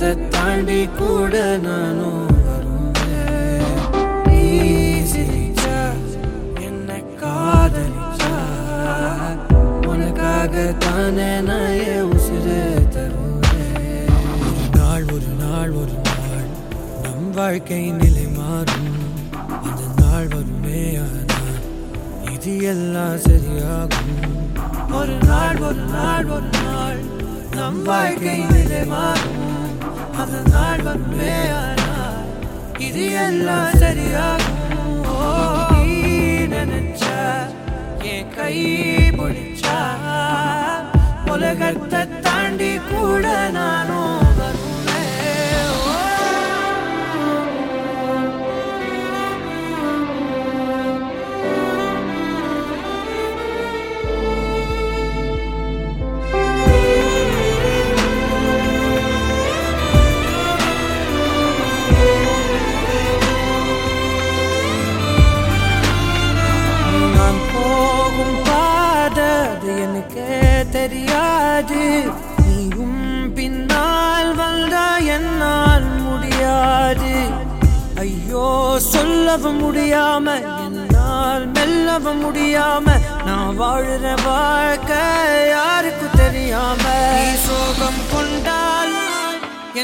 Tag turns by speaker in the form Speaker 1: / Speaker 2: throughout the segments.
Speaker 1: உலகத்தை தாண்டி கூட நானும் என்ன காதலிச்சா உனக்காக தானே நான் உசிறு தருவேன். ஒரு நாள் ஒரு நாள் ஒரு நாள் நம் வாழ்க்கை நிலை மாறும். அந்த நாள் வருமே ஆனால் இது எல்லாம் சரியாகும். ஒரு நாள் ஒரு நாள் ஒரு நாள் நம் வாழ்க்கை நிலை மாறும். அந்த நாள் வருமே ஆனால் இது எல்லாம் சரியாகும். ஓ, நீ நினைச்சா என் கை பிடிச்சா உலகத்தை தாண்டி கூட நானும் போகும் பாதை அது எனக்கே தெரியாது. நீயும் பின்னால் வந்தா என்னால் முடியாது. ஐயோ சொல்லவும் முடியாம என்னால் மெல்லவும் முடியாம நான் வாழ்ற வாழ்க்கை யாருக்கு தெரியாம. சோகம் கொண்டால்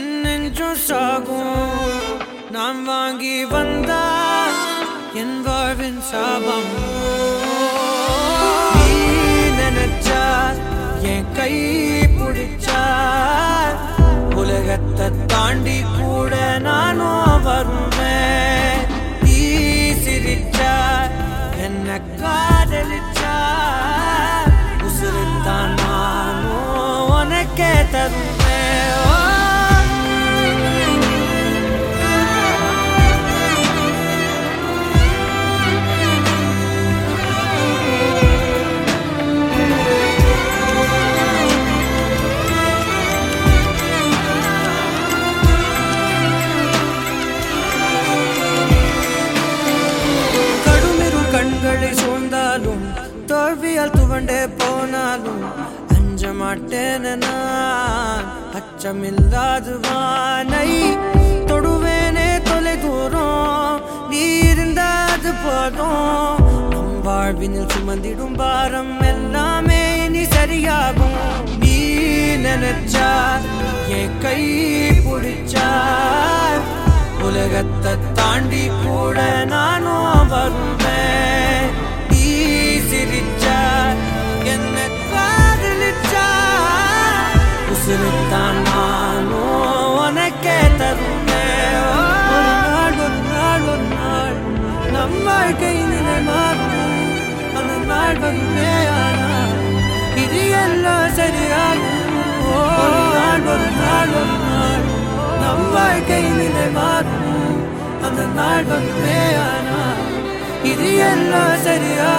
Speaker 1: என்னென்றும் சாகும். நான் வாங்கி வந்தா என் வாழ்வின் சாபம். உலகத்தை தாண்டி கூட நானும் வருவேன் தீ சிரிச்சார் என்ன தோல்வியால் துவண்டே போனாலும் அஞ்ச மாட்டேன் நான் அச்சமில்லாது வானை தொடுவேனே தொலை தூரம் நீ இருந்தாது போதும் நம் வாழ்வினில் சுமந்திடும் பாரம் எல்லாமே இனி சரியாகும் நீ நினைச்சா என் கை பிடிச்சா உலகத்தை தாண்டி உசுருத்தான் நானும் உனக்கே தருவேன் ஒரு நாள் ஒரு நாள் ஒரு நாள் நம் வாழ்க்கை நிலை மாறும் அந்த நாள் வருமே ஆனால் இது எல்லாம் சரியாகும் ஒரு நாள் ஒரு நாள் ஒரு நாள் நம் வாழ்க்கை நிலை மாறும் அந்த நாள் வருமே ஆனால் இது எல்லாம் சரியாகும்